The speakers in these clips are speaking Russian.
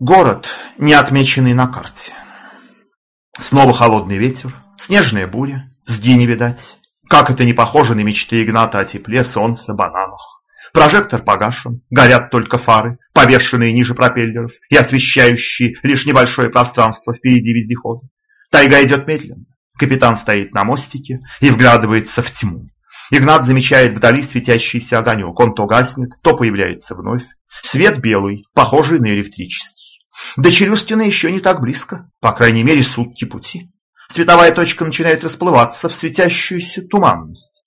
Город, не отмеченный на карте. Снова холодный ветер, снежная буря, сги не видать. Как это не похоже на мечты Игната о тепле, солнце, бананах. Прожектор погашен, горят только фары, повешенные ниже пропеллеров и освещающие лишь небольшое пространство впереди вездехода. Тайга идет медленно. Капитан стоит на мостике и вглядывается в тьму. Игнат замечает вдали светящийся огонек. Он то гаснет, то появляется вновь. Свет белый, похожий на электрический. До Челюстина еще не так близко, по крайней мере сутки пути. Световая точка начинает расплываться в светящуюся туманность.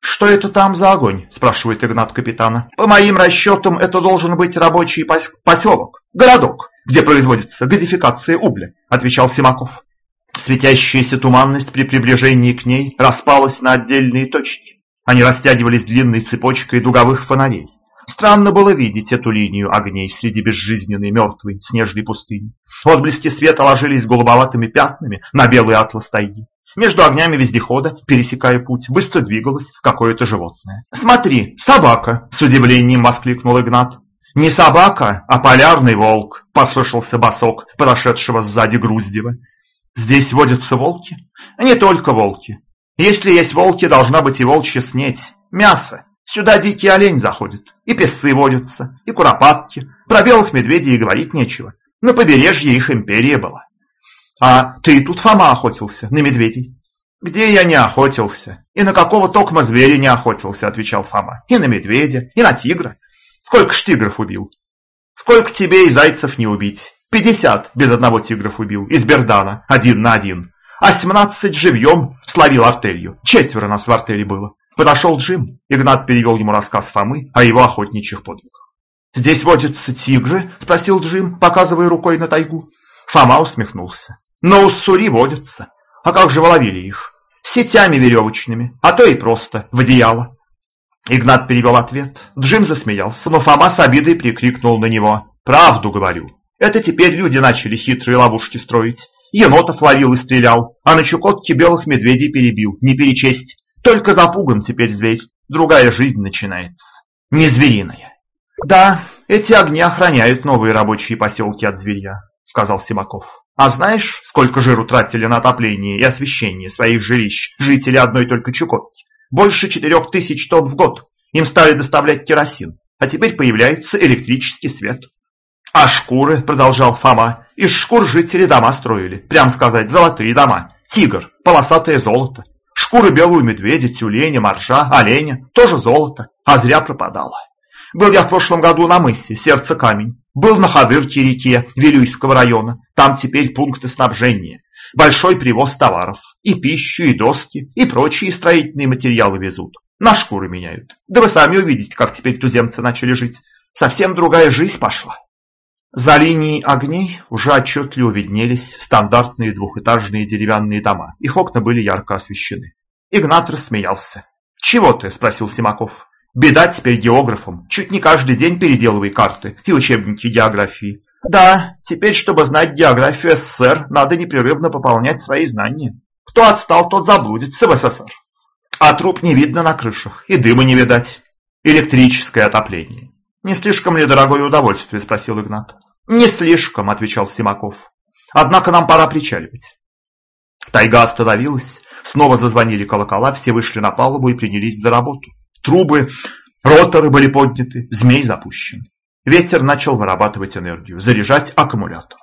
«Что это там за огонь?» – спрашивает Игнат капитана. «По моим расчетам, это должен быть рабочий поселок, городок, где производится газификация угля», – отвечал Симаков. Светящаяся туманность при приближении к ней распалась на отдельные точки. Они растягивались длинной цепочкой дуговых фонарей. Странно было видеть эту линию огней среди безжизненной мертвой снежной пустыни. Отблески света ложились голубоватыми пятнами на белый атлас тайги. Между огнями вездехода, пересекая путь, быстро двигалось какое-то животное. «Смотри, собака!» – с удивлением воскликнул Игнат. «Не собака, а полярный волк!» – послышался босок, подошедшего сзади Груздева. «Здесь водятся волки?» «Не только волки. Если есть волки, должна быть и волчья снеть. Мясо. Сюда дикий олень заходит, и песцы водятся, и куропатки. Про белых медведей и говорить нечего. На побережье их империя была. А ты тут, Фома, охотился на медведей? Где я не охотился? И на какого токма зверя не охотился, отвечал Фома. И на медведя, и на тигра. Сколько ж тигров убил? Сколько тебе и зайцев не убить? Пятьдесят без одного тигров убил, из Бердана, один на один. А семнадцать живьем словил артелью. Четверо нас в артели было. Подошел Джим. Игнат перевел ему рассказ Фомы о его охотничьих подвигах. «Здесь водятся тигры?» – спросил Джим, показывая рукой на тайгу. Фома усмехнулся. «Но уссури водятся. А как же вы ловили их? Сетями веревочными, а то и просто в одеяло». Игнат перевел ответ. Джим засмеялся, но Фома с обидой прикрикнул на него. «Правду говорю. Это теперь люди начали хитрые ловушки строить. Енотов ловил и стрелял, а на Чукотке белых медведей перебил, не перечесть. Только запуган теперь зверь, другая жизнь начинается, не звериная. Да, эти огни охраняют новые рабочие поселки от зверья, сказал Симаков. А знаешь, сколько жиру тратили на отопление и освещение своих жилищ жители одной только Чукотки? Больше четырех тысяч тонн в год. Им стали доставлять керосин, а теперь появляется электрический свет. А шкуры, продолжал Фома, из шкур жители дома строили, прям сказать, золотые дома. Тигр, полосатое золото, Шкуры белую медведя, тюленя, моржа, оленя, тоже золото, а зря пропадало. Был я в прошлом году на мысе, сердце камень. Был на Ходырке реке Вилюйского района, там теперь пункты снабжения. Большой привоз товаров, и пищу, и доски, и прочие строительные материалы везут. На шкуры меняют. Да вы сами увидите, как теперь туземцы начали жить. Совсем другая жизнь пошла. За линией огней уже отчетливо виднелись стандартные двухэтажные деревянные дома. Их окна были ярко освещены. Игнат рассмеялся. «Чего ты?» – спросил Симаков. «Беда теперь географом. Чуть не каждый день переделывай карты и учебники географии. Да, теперь, чтобы знать географию СССР, надо непрерывно пополнять свои знания. Кто отстал, тот заблудится в СССР. А труп не видно на крышах, и дыма не видать. Электрическое отопление. «Не слишком ли дорогое удовольствие?» – спросил Игнат. «Не слишком», – отвечал Симаков. «Однако нам пора причаливать». Тайга остановилась, снова зазвонили колокола, все вышли на палубу и принялись за работу. Трубы, роторы были подняты, змей запущен. Ветер начал вырабатывать энергию, заряжать аккумуляторы.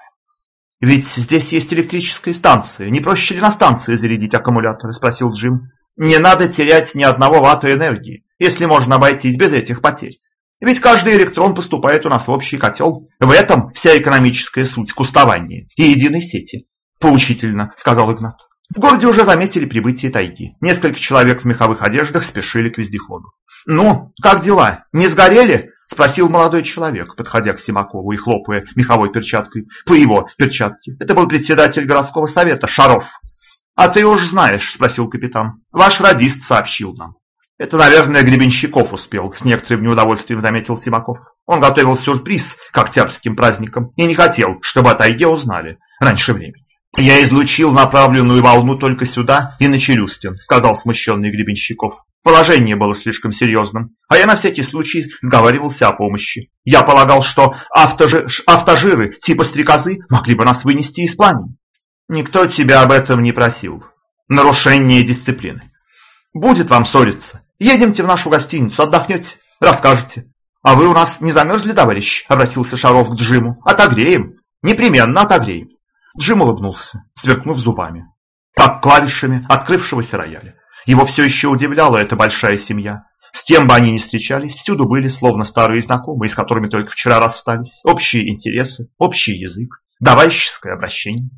«Ведь здесь есть электрическая станция. Не проще ли на станции зарядить аккумуляторы?» – спросил Джим. «Не надо терять ни одного ватта энергии, если можно обойтись без этих потерь. Ведь каждый электрон поступает у нас в общий котел. В этом вся экономическая суть кустования и единой сети. Поучительно, сказал Игнат. В городе уже заметили прибытие тайги. Несколько человек в меховых одеждах спешили к вездеходу. «Ну, как дела? Не сгорели?» – спросил молодой человек, подходя к Симакову и хлопая меховой перчаткой по его перчатке. Это был председатель городского совета Шаров. «А ты уж знаешь», – спросил капитан. «Ваш радист сообщил нам». Это, наверное, Гребенщиков успел, с некоторым неудовольствием заметил Симаков. Он готовил сюрприз к октябрьским праздникам и не хотел, чтобы о тайге узнали раньше времени. «Я излучил направленную волну только сюда и на Челюстин», — сказал смущенный Гребенщиков. Положение было слишком серьезным, а я на всякий случай сговаривался о помощи. Я полагал, что автожи... автожиры типа стрекозы могли бы нас вынести из пламени. Никто тебя об этом не просил. Нарушение дисциплины. Будет вам ссориться. Едемте в нашу гостиницу, отдохнете, расскажете. А вы у нас не замерзли, товарищ? Обратился Шаров к Джиму. Отогреем. Непременно отогреем. Джим улыбнулся, сверкнув зубами, как клавишами открывшегося рояля. Его все еще удивляла эта большая семья. С кем бы они ни встречались, всюду были словно старые знакомые, с которыми только вчера расстались. Общие интересы, общий язык, товарищеское обращение.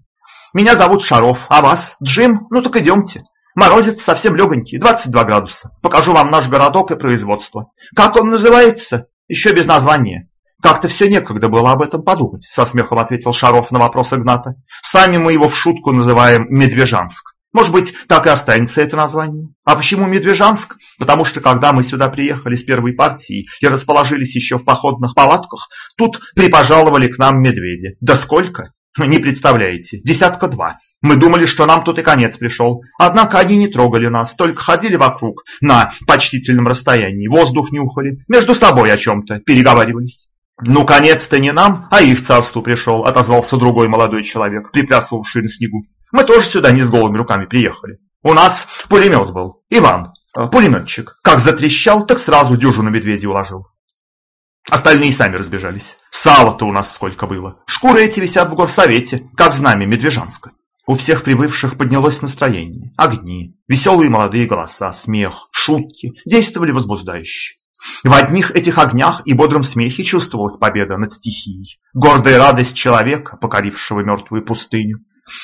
«Меня зовут Шаров, а вас? Джим? Ну так идемте. Морозец совсем легонький, 22 градуса. Покажу вам наш городок и производство. Как он называется? Еще без названия. «Как-то все некогда было об этом подумать», — со смехом ответил Шаров на вопрос Игната. «Сами мы его в шутку называем Медвежанск. Может быть, так и останется это название. А почему Медвежанск? Потому что, когда мы сюда приехали с первой партией и расположились еще в походных палатках, тут припожаловали к нам медведи. Да сколько? Не представляете, десятка два. Мы думали, что нам тут и конец пришел. Однако они не трогали нас, только ходили вокруг на почтительном расстоянии, воздух нюхали, между собой о чем-то переговаривались. «Ну, конец-то не нам, а их царству пришел», — отозвался другой молодой человек, приплясывавший на снегу. «Мы тоже сюда не с голыми руками приехали. У нас пулемет был. Иван, э, пулеметчик. Как затрещал, так сразу дюжину медведей уложил. Остальные сами разбежались. Сало-то у нас сколько было. Шкуры эти висят в горсовете, как знамя Медвежанска. У всех прибывших поднялось настроение. Огни, веселые молодые голоса, смех, шутки действовали возбуждающе. В одних этих огнях и бодром смехе чувствовалась победа над стихией, гордая радость человека, покорившего мертвую пустыню.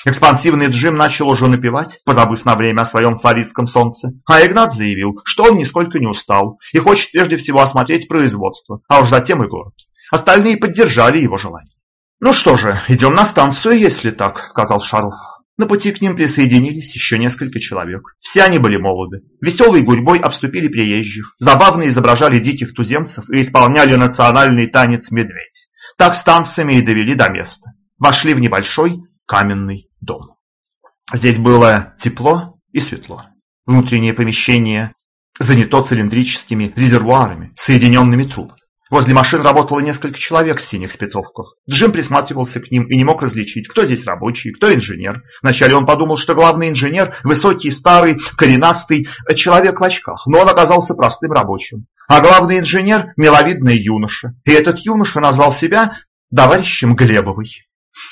Экспансивный Джим начал уже напевать, позабыв на время о своем флоридском солнце, а Игнат заявил, что он нисколько не устал и хочет прежде всего осмотреть производство, а уж затем и город. Остальные поддержали его желание. «Ну что же, идем на станцию, если так», — сказал Шаров. На пути к ним присоединились еще несколько человек. Все они были молоды. Веселой гурьбой обступили приезжих, забавно изображали диких туземцев и исполняли национальный танец «Медведь». Так станциями и довели до места. Вошли в небольшой каменный дом. Здесь было тепло и светло. Внутреннее помещение занято цилиндрическими резервуарами, соединенными трубами. Возле машин работало несколько человек в синих спецовках. Джим присматривался к ним и не мог различить, кто здесь рабочий, кто инженер. Вначале он подумал, что главный инженер – высокий, старый, коренастый человек в очках, но он оказался простым рабочим. А главный инженер – миловидный юноша. И этот юноша назвал себя товарищем Глебовой.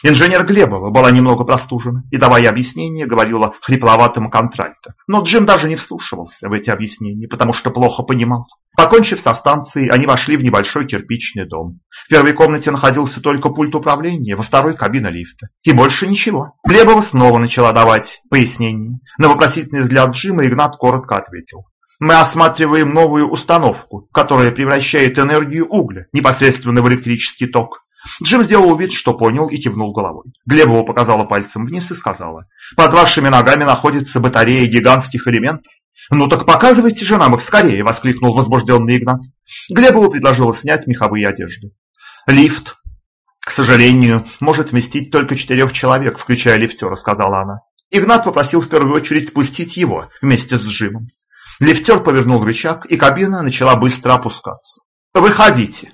Инженер Глебова была немного простужена и, давая объяснение, говорила хрипловатым контральто. Но Джим даже не вслушивался в эти объяснения, потому что плохо понимал. Покончив со станцией, они вошли в небольшой кирпичный дом. В первой комнате находился только пульт управления, во второй кабина лифта. И больше ничего. Глебова снова начала давать пояснения. На вопросительный взгляд Джима Игнат коротко ответил. Мы осматриваем новую установку, которая превращает энергию угля непосредственно в электрический ток. Джим сделал вид, что понял и кивнул головой. Глебова показала пальцем вниз и сказала, «Под вашими ногами находится батарея гигантских элементов». «Ну так показывайте же нам их скорее!» – воскликнул возбужденный Игнат. Глебову предложила снять меховые одежды. «Лифт, к сожалению, может вместить только четырех человек, включая лифтера», – сказала она. Игнат попросил в первую очередь спустить его вместе с Джимом. Лифтер повернул рычаг, и кабина начала быстро опускаться. «Выходите!»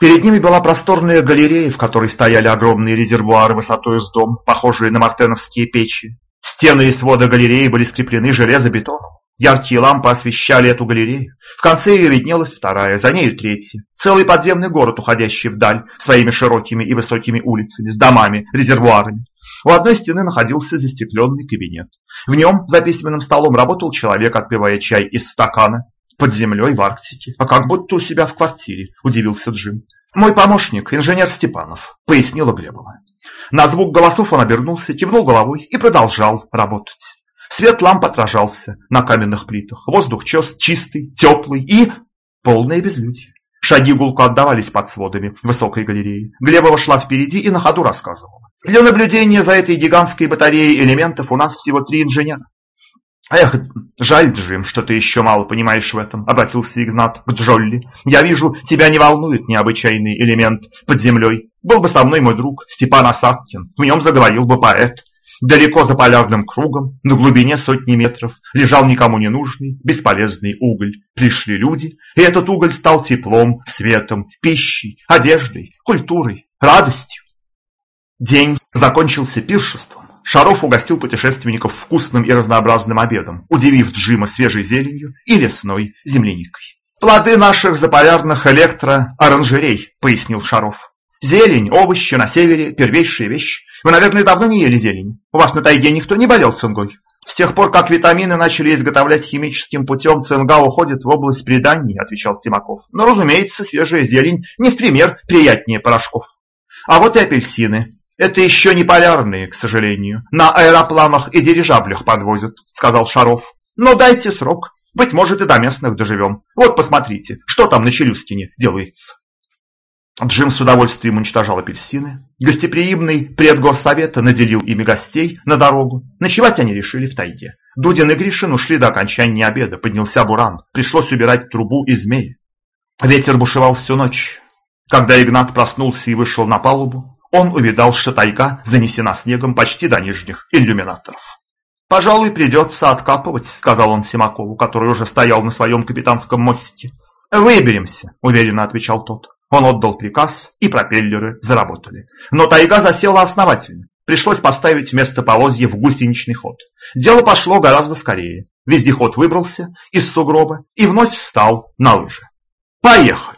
Перед ними была просторная галерея, в которой стояли огромные резервуары высотой с дом, похожие на мартеновские печи. Стены и своды галереи были скреплены железобетоном. Яркие лампы освещали эту галерею. В конце ее виднелась вторая, за нею третья. Целый подземный город, уходящий вдаль, своими широкими и высокими улицами, с домами, резервуарами. У одной стены находился застекленный кабинет. В нем за письменным столом работал человек, отпивая чай из стакана. Под землей в Арктике. А как будто у себя в квартире, удивился Джим. Мой помощник, инженер Степанов, пояснила Глебова. На звук голосов он обернулся, кивнул головой и продолжал работать. Свет ламп отражался на каменных плитах. Воздух чес чистый, теплый и полное безлюдье. Шаги гулко отдавались под сводами высокой галереи. Глебова шла впереди и на ходу рассказывала. Для наблюдения за этой гигантской батареей элементов у нас всего три инженера. «Эх, жаль, Джим, что ты еще мало понимаешь в этом», — обратился Игнат к Джолли. «Я вижу, тебя не волнует необычайный элемент под землей. Был бы со мной мой друг Степан Осадкин, в нем заговорил бы поэт. Далеко за полярным кругом, на глубине сотни метров, лежал никому не нужный, бесполезный уголь. Пришли люди, и этот уголь стал теплом, светом, пищей, одеждой, культурой, радостью. День закончился пиршеством. Шаров угостил путешественников вкусным и разнообразным обедом, удивив Джима свежей зеленью и лесной земляникой. «Плоды наших заполярных электро-оранжерей», — пояснил Шаров. «Зелень, овощи на севере – первейшая вещь. Вы, наверное, давно не ели зелень. У вас на тайге никто не болел цингой. С тех пор, как витамины начали изготовлять химическим путем, цинга уходит в область преданий», – отвечал Симаков. «Но, разумеется, свежая зелень не в пример приятнее порошков. А вот и апельсины. Это еще не полярные, к сожалению. На аэропланах и дирижаблях подвозят», – сказал Шаров. «Но дайте срок». Быть может, и до местных доживем. Вот посмотрите, что там на Челюскине делается. Джим с удовольствием уничтожал апельсины. Гостеприимный предгорсовета наделил ими гостей на дорогу. Ночевать они решили в тайге. Дудин и Гришин ушли до окончания обеда. Поднялся буран. Пришлось убирать трубу и змеи. Ветер бушевал всю ночь. Когда Игнат проснулся и вышел на палубу, он увидал, что тайга занесена снегом почти до нижних иллюминаторов. «Пожалуй, придется откапывать», — сказал он Симакову, который уже стоял на своем капитанском мостике. «Выберемся», — уверенно отвечал тот. Он отдал приказ, и пропеллеры заработали. Но тайга засела основательно. Пришлось поставить вместо полозья в гусеничный ход. Дело пошло гораздо скорее. Вездеход выбрался из сугроба и вновь встал на лыжи. «Поехали!»